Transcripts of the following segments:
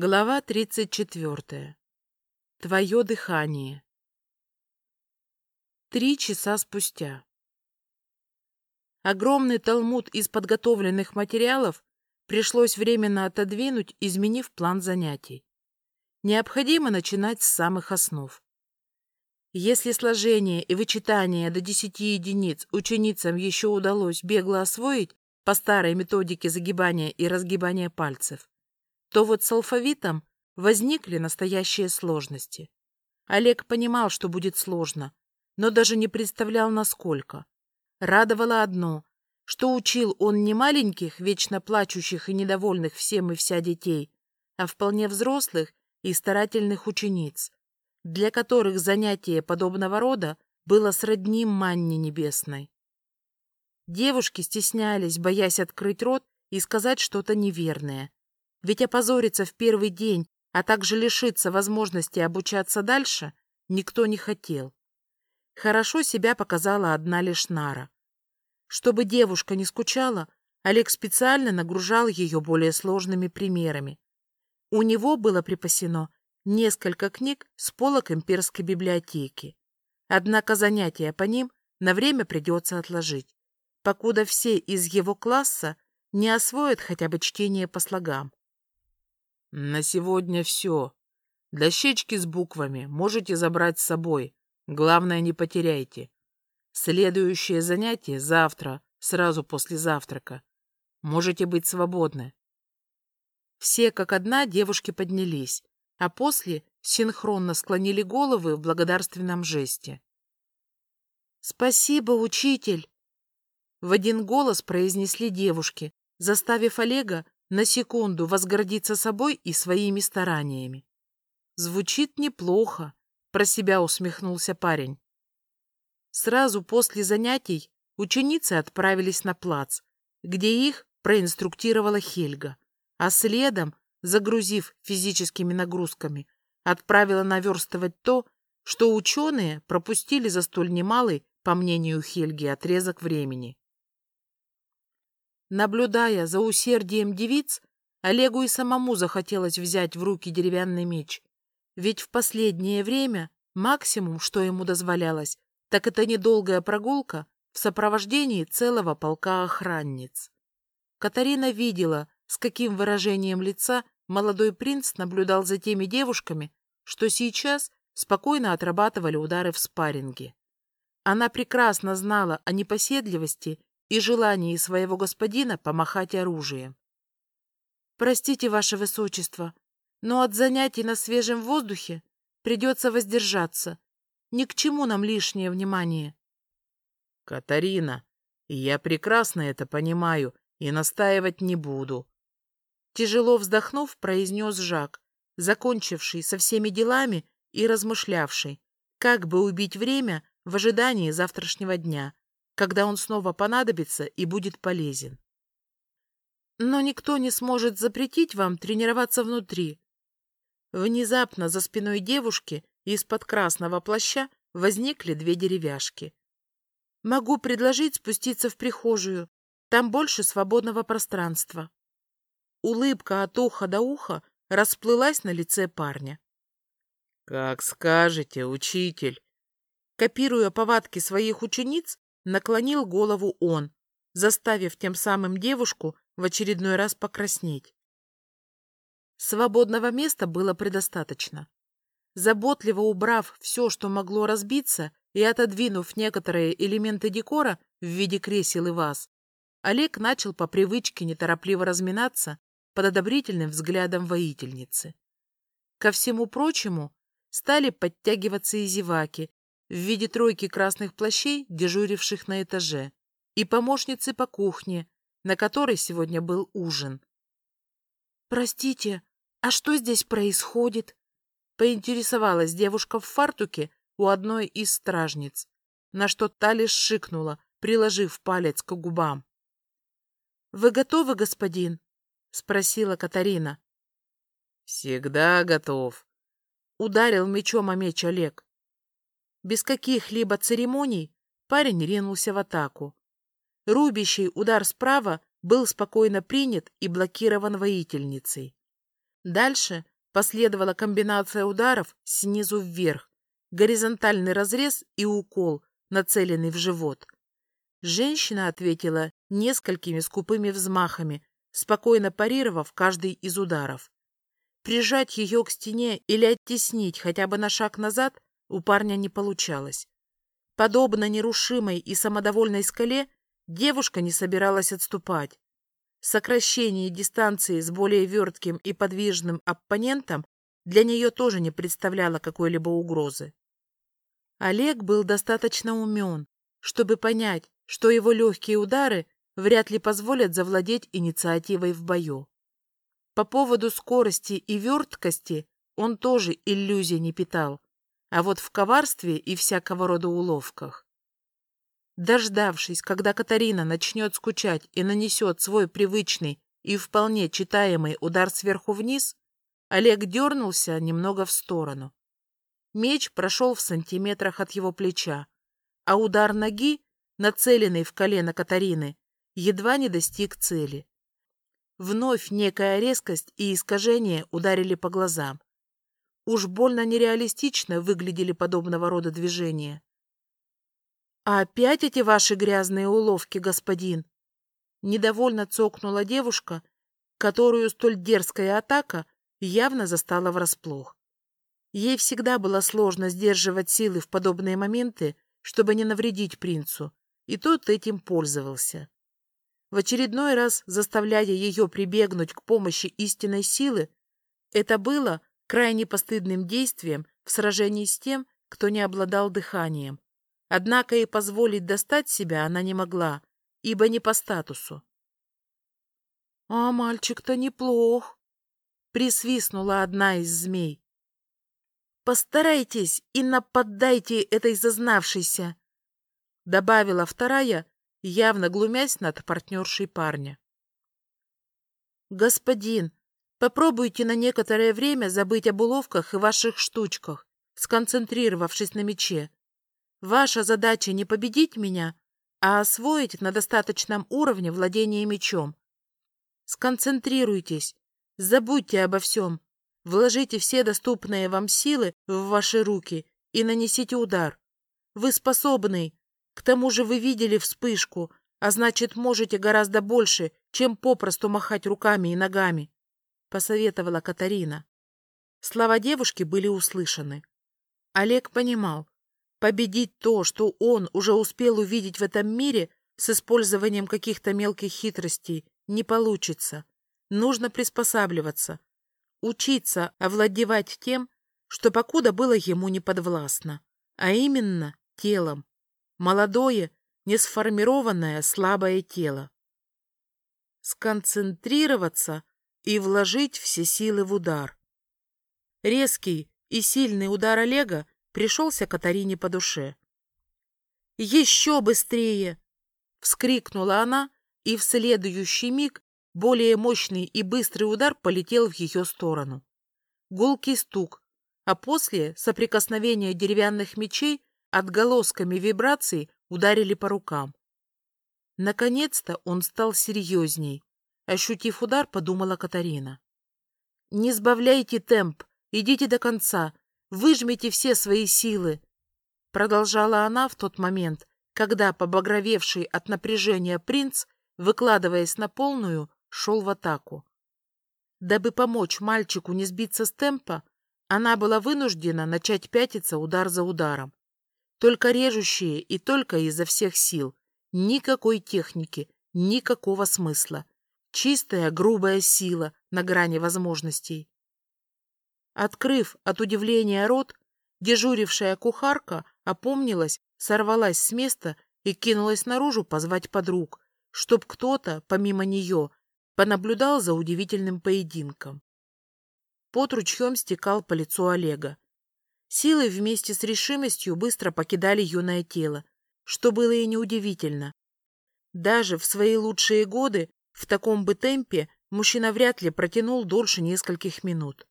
Глава 34. Твое дыхание. Три часа спустя. Огромный талмуд из подготовленных материалов пришлось временно отодвинуть, изменив план занятий. Необходимо начинать с самых основ. Если сложение и вычитание до 10 единиц ученицам еще удалось бегло освоить по старой методике загибания и разгибания пальцев, то вот с алфавитом возникли настоящие сложности. Олег понимал, что будет сложно, но даже не представлял, насколько. Радовало одно, что учил он не маленьких, вечно плачущих и недовольных всем и вся детей, а вполне взрослых и старательных учениц, для которых занятие подобного рода было сродни манне небесной. Девушки стеснялись, боясь открыть рот и сказать что-то неверное, ведь опозориться в первый день, а также лишиться возможности обучаться дальше, никто не хотел. Хорошо себя показала одна лишь Нара. Чтобы девушка не скучала, Олег специально нагружал ее более сложными примерами. У него было припасено несколько книг с полок имперской библиотеки. Однако занятия по ним на время придется отложить, покуда все из его класса не освоят хотя бы чтение по слогам. На сегодня все. Дощечки с буквами можете забрать с собой. Главное, не потеряйте. Следующее занятие завтра, сразу после завтрака. Можете быть свободны. Все как одна девушки поднялись, а после синхронно склонили головы в благодарственном жесте. «Спасибо, учитель!» В один голос произнесли девушки, заставив Олега на секунду возгордиться собой и своими стараниями. Звучит неплохо, про себя усмехнулся парень. Сразу после занятий ученицы отправились на плац, где их проинструктировала Хельга, а следом, загрузив физическими нагрузками, отправила наверстывать то, что ученые пропустили за столь немалый, по мнению Хельги, отрезок времени. Наблюдая за усердием девиц, Олегу и самому захотелось взять в руки деревянный меч. Ведь в последнее время максимум, что ему дозволялось, так это недолгая прогулка в сопровождении целого полка охранниц. Катарина видела, с каким выражением лица молодой принц наблюдал за теми девушками, что сейчас спокойно отрабатывали удары в спарринге. Она прекрасно знала о непоседливости и желании своего господина помахать оружием. «Простите, ваше высочество, но от занятий на свежем воздухе придется воздержаться. Ни к чему нам лишнее внимание». «Катарина, я прекрасно это понимаю и настаивать не буду». Тяжело вздохнув, произнес Жак, закончивший со всеми делами и размышлявший, как бы убить время в ожидании завтрашнего дня, когда он снова понадобится и будет полезен. Но никто не сможет запретить вам тренироваться внутри. Внезапно за спиной девушки из-под красного плаща возникли две деревяшки. Могу предложить спуститься в прихожую. Там больше свободного пространства. Улыбка от уха до уха расплылась на лице парня. — Как скажете, учитель. Копируя повадки своих учениц, наклонил голову он, заставив тем самым девушку в очередной раз покраснеть. Свободного места было предостаточно. Заботливо убрав все, что могло разбиться, и отодвинув некоторые элементы декора в виде кресел и ваз, Олег начал по привычке неторопливо разминаться под одобрительным взглядом воительницы. Ко всему прочему, стали подтягиваться и зеваки, в виде тройки красных плащей, дежуривших на этаже, и помощницы по кухне, на которой сегодня был ужин. «Простите, а что здесь происходит?» — поинтересовалась девушка в фартуке у одной из стражниц, на что та лишь шикнула, приложив палец к губам. «Вы готовы, господин?» — спросила Катарина. «Всегда готов», — ударил мечом о меч Олег. Без каких-либо церемоний парень ринулся в атаку. Рубящий удар справа был спокойно принят и блокирован воительницей. Дальше последовала комбинация ударов снизу вверх, горизонтальный разрез и укол, нацеленный в живот. Женщина ответила несколькими скупыми взмахами, спокойно парировав каждый из ударов. Прижать ее к стене или оттеснить хотя бы на шаг назад у парня не получалось. Подобно нерушимой и самодовольной скале, девушка не собиралась отступать. Сокращение дистанции с более вертким и подвижным оппонентом для нее тоже не представляло какой-либо угрозы. Олег был достаточно умен, чтобы понять, что его легкие удары вряд ли позволят завладеть инициативой в бою. По поводу скорости и верткости он тоже иллюзий не питал, а вот в коварстве и всякого рода уловках. Дождавшись, когда Катарина начнет скучать и нанесет свой привычный и вполне читаемый удар сверху вниз, Олег дернулся немного в сторону. Меч прошел в сантиметрах от его плеча, а удар ноги нацеленный в колено Катарины, едва не достиг цели. Вновь некая резкость и искажение ударили по глазам. Уж больно нереалистично выглядели подобного рода движения. «А опять эти ваши грязные уловки, господин?» Недовольно цокнула девушка, которую столь дерзкая атака явно застала врасплох. Ей всегда было сложно сдерживать силы в подобные моменты, чтобы не навредить принцу, и тот этим пользовался. В очередной раз, заставляя ее прибегнуть к помощи истинной силы, это было крайне постыдным действием в сражении с тем, кто не обладал дыханием. Однако и позволить достать себя она не могла, ибо не по статусу. — А мальчик-то неплох, — присвистнула одна из змей. — Постарайтесь и нападайте этой зазнавшейся, добавила вторая, явно глумясь над партнершей парня. «Господин, попробуйте на некоторое время забыть об уловках и ваших штучках, сконцентрировавшись на мече. Ваша задача не победить меня, а освоить на достаточном уровне владение мечом. Сконцентрируйтесь, забудьте обо всем, вложите все доступные вам силы в ваши руки и нанесите удар. Вы способный, к тому же вы видели вспышку, а значит, можете гораздо больше, чем попросту махать руками и ногами, — посоветовала Катарина. Слова девушки были услышаны. Олег понимал, победить то, что он уже успел увидеть в этом мире с использованием каких-то мелких хитростей, не получится. Нужно приспосабливаться, учиться овладевать тем, что покуда было ему не подвластно, а именно телом молодое, несформированное слабое тело. Сконцентрироваться и вложить все силы в удар. Резкий и сильный удар Олега пришелся Катарине по душе. «Еще быстрее!» — вскрикнула она, и в следующий миг более мощный и быстрый удар полетел в ее сторону. Гулкий стук, а после соприкосновения деревянных мечей отголосками вибраций ударили по рукам. Наконец-то он стал серьезней. Ощутив удар, подумала Катарина. «Не сбавляйте темп, идите до конца, выжмите все свои силы», продолжала она в тот момент, когда побагровевший от напряжения принц, выкладываясь на полную, шел в атаку. Дабы помочь мальчику не сбиться с темпа, она была вынуждена начать пятиться удар за ударом. Только режущие и только изо всех сил. Никакой техники, никакого смысла. Чистая грубая сила на грани возможностей. Открыв от удивления рот, дежурившая кухарка опомнилась, сорвалась с места и кинулась наружу позвать подруг, чтоб кто-то, помимо нее, понаблюдал за удивительным поединком. Пот ручьем стекал по лицу Олега. Силы вместе с решимостью быстро покидали юное тело, что было и неудивительно. Даже в свои лучшие годы в таком бы темпе мужчина вряд ли протянул дольше нескольких минут.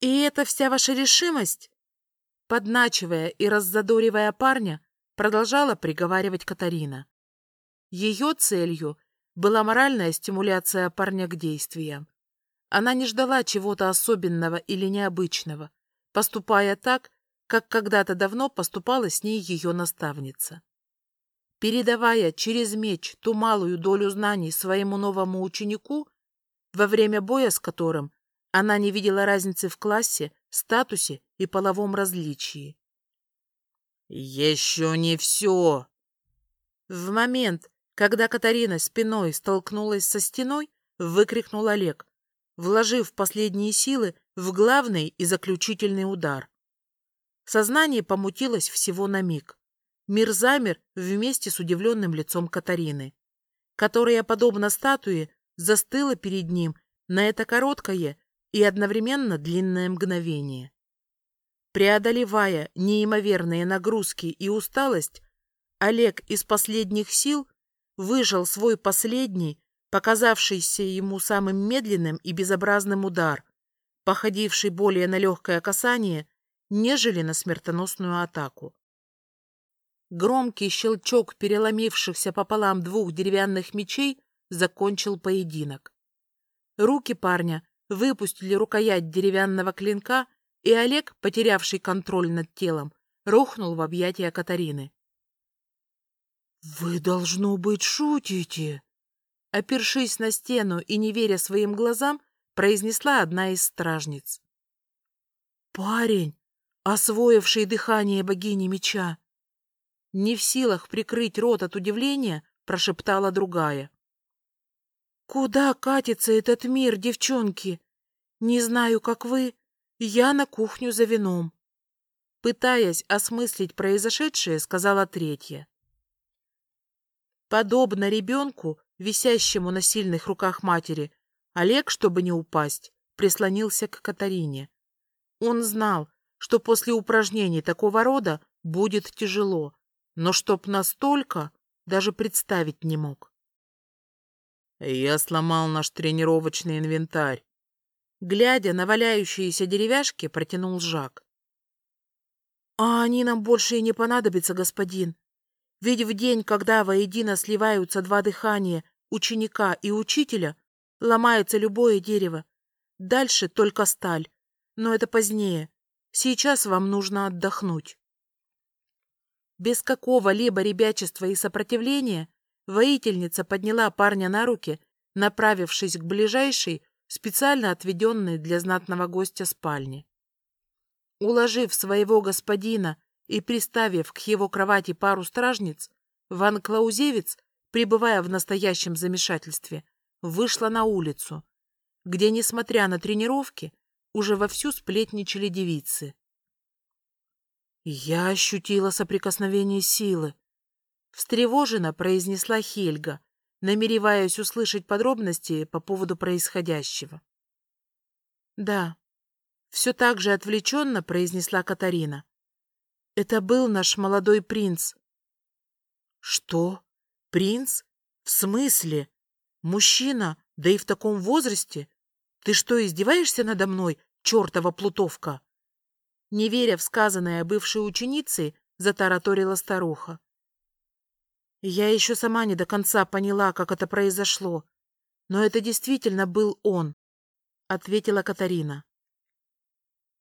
«И это вся ваша решимость?» Подначивая и раззадоривая парня, продолжала приговаривать Катарина. Ее целью была моральная стимуляция парня к действиям. Она не ждала чего-то особенного или необычного, поступая так, как когда-то давно поступала с ней ее наставница. Передавая через меч ту малую долю знаний своему новому ученику, во время боя с которым она не видела разницы в классе, статусе и половом различии. «Еще не все!» В момент, когда Катарина спиной столкнулась со стеной, выкрикнул Олег, вложив последние силы в главный и заключительный удар. Сознание помутилось всего на миг. Мир замер вместе с удивленным лицом Катарины, которая, подобно статуе, застыла перед ним на это короткое и одновременно длинное мгновение. Преодолевая неимоверные нагрузки и усталость, Олег из последних сил выжал свой последний, показавшийся ему самым медленным и безобразным удар, походивший более на легкое касание, нежели на смертоносную атаку. Громкий щелчок переломившихся пополам двух деревянных мечей закончил поединок. Руки парня выпустили рукоять деревянного клинка, и Олег, потерявший контроль над телом, рухнул в объятия Катарины. «Вы, должно быть, шутите!» Опершись на стену и не веря своим глазам, произнесла одна из стражниц. «Парень, освоивший дыхание богини меча!» Не в силах прикрыть рот от удивления, прошептала другая. «Куда катится этот мир, девчонки? Не знаю, как вы, я на кухню за вином». Пытаясь осмыслить произошедшее, сказала третья. Подобно ребенку, висящему на сильных руках матери, Олег, чтобы не упасть, прислонился к Катарине. Он знал, что после упражнений такого рода будет тяжело, но чтоб настолько, даже представить не мог. Я сломал наш тренировочный инвентарь. Глядя на валяющиеся деревяшки, протянул Жак. А они нам больше и не понадобятся, господин. Ведь в день, когда воедино сливаются два дыхания ученика и учителя, ломается любое дерево. Дальше только сталь. Но это позднее. Сейчас вам нужно отдохнуть. Без какого-либо ребячества и сопротивления воительница подняла парня на руки, направившись к ближайшей, специально отведенной для знатного гостя спальне. Уложив своего господина и приставив к его кровати пару стражниц, Ван Клаузевец, пребывая в настоящем замешательстве, вышла на улицу, где, несмотря на тренировки, уже вовсю сплетничали девицы. Я ощутила соприкосновение силы. Встревоженно произнесла Хельга, намереваясь услышать подробности по поводу происходящего. Да, все так же отвлеченно произнесла Катарина. Это был наш молодой принц. Что? Принц? В смысле? Мужчина, да и в таком возрасте? Ты что, издеваешься надо мной, чертова плутовка? Не веря в сказанное бывшей ученицей, затараторила старуха. Я еще сама не до конца поняла, как это произошло. Но это действительно был он, — ответила Катарина.